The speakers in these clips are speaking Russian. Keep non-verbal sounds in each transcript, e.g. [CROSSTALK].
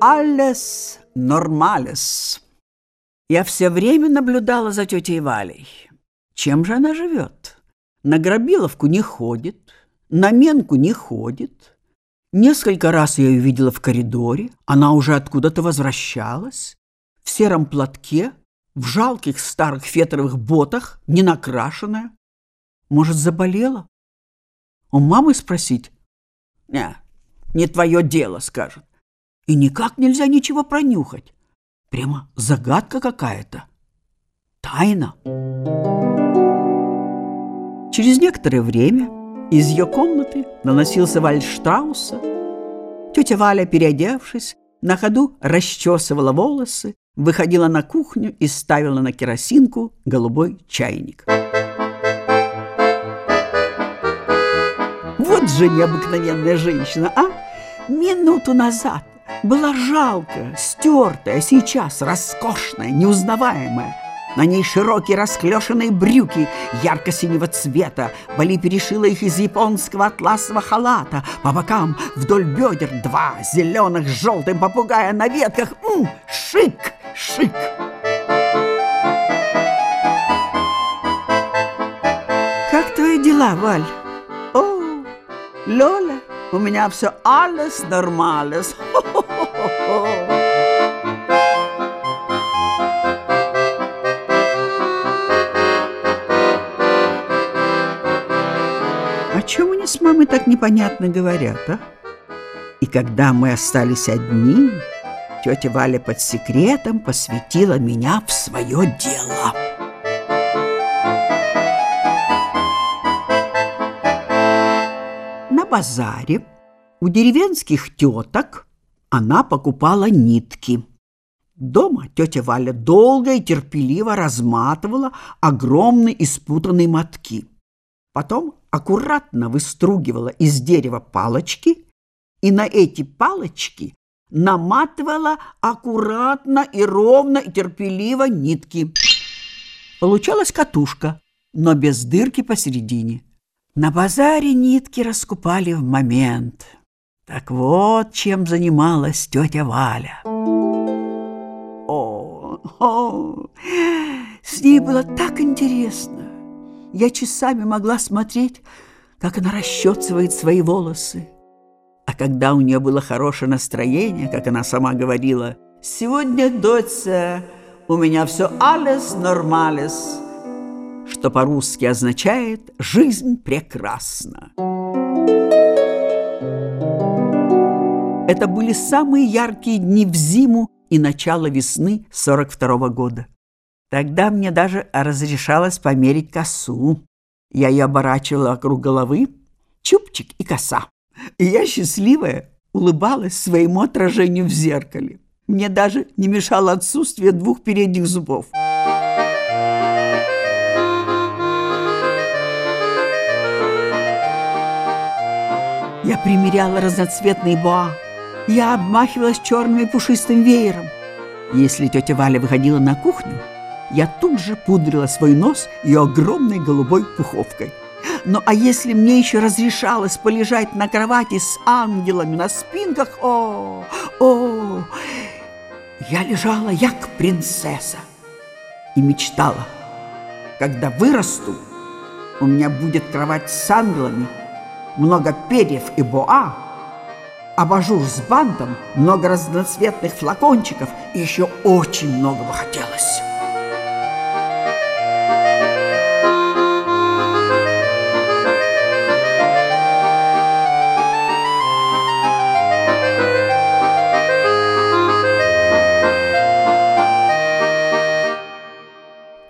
alles normales. Я все время наблюдала за тетей Валей. Чем же она живет? На Грабиловку не ходит, на Менку не ходит. Несколько раз я ее видела в коридоре, она уже откуда-то возвращалась, в сером платке, в жалких старых фетровых ботах, не накрашенная. Может, заболела? У мамы спросить? Не, не твое дело, скажет. И никак нельзя ничего пронюхать. Прямо загадка какая-то. Тайна. Через некоторое время из ее комнаты доносился вальс Штрауса. Тетя Валя, переодевшись, на ходу расчесывала волосы, выходила на кухню и ставила на керосинку голубой чайник. Вот же необыкновенная женщина, а! Минуту назад была жалкая, стертая, сейчас роскошная, неузнаваемая. На ней широкие расклешенные брюки ярко-синего цвета. Вали перешила их из японского атласного халата. По бокам вдоль бедер два зеленых с желтым попугая на ветках. М -м, шик, шик! Как твои дела, Валь? О, Лоля, у меня все alles normales. О [LAUGHS] чем они с мамой так непонятно говорят, а? И когда мы остались одни, тетя Валя под секретом посвятила меня в свое дело. На базаре у деревенских теток она покупала нитки. Дома тетя Валя долго и терпеливо разматывала огромные испутанные мотки. Потом аккуратно выстругивала из дерева палочки и на эти палочки наматывала аккуратно и ровно и терпеливо нитки. Получалась катушка, но без дырки посередине. На базаре нитки раскупали в момент. Так вот, чем занималась тетя Валя. О, о, с ней было так интересно. Я часами могла смотреть, как она расчесывает свои волосы. А когда у нее было хорошее настроение, как она сама говорила, «Сегодня, доча, у меня все alles normales», что по-русски означает «жизнь прекрасна». Это были самые яркие дни в зиму и начало весны 42 -го года. Тогда мне даже разрешалось померить косу. Я ее оборачивала вокруг головы, чубчик и коса. И я счастливая улыбалась своему отражению в зеркале. Мне даже не мешало отсутствие двух передних зубов. Я примеряла разноцветные боа. Я обмахивалась черным и пушистым веером. Если тетя Валя выходила на кухню, я тут же пудрила свой нос ее огромной голубой пуховкой. Ну а если мне еще разрешалось полежать на кровати с ангелами на спинках, о, о, я лежала як принцесса и мечтала, когда вырасту, у меня будет кровать с ангелами, много перьев и боа, абажур с бантом, много разноцветных флакончиков и еще очень многого хотелось.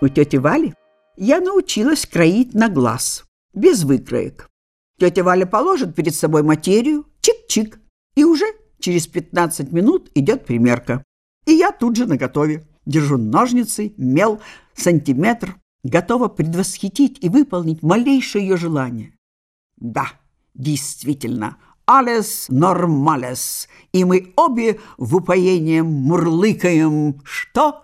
У тети Вали я научилась кроить на глаз, без выкроек. Тетя Валя положит перед собой материю, чик-чик, и уже через 15 минут идет примерка. И я тут же наготове. Держу ножницы, мел, сантиметр, готова предвосхитить и выполнить малейшее ее желание. Да, действительно, alles normales, и мы обе в упоении мурлыкаем, что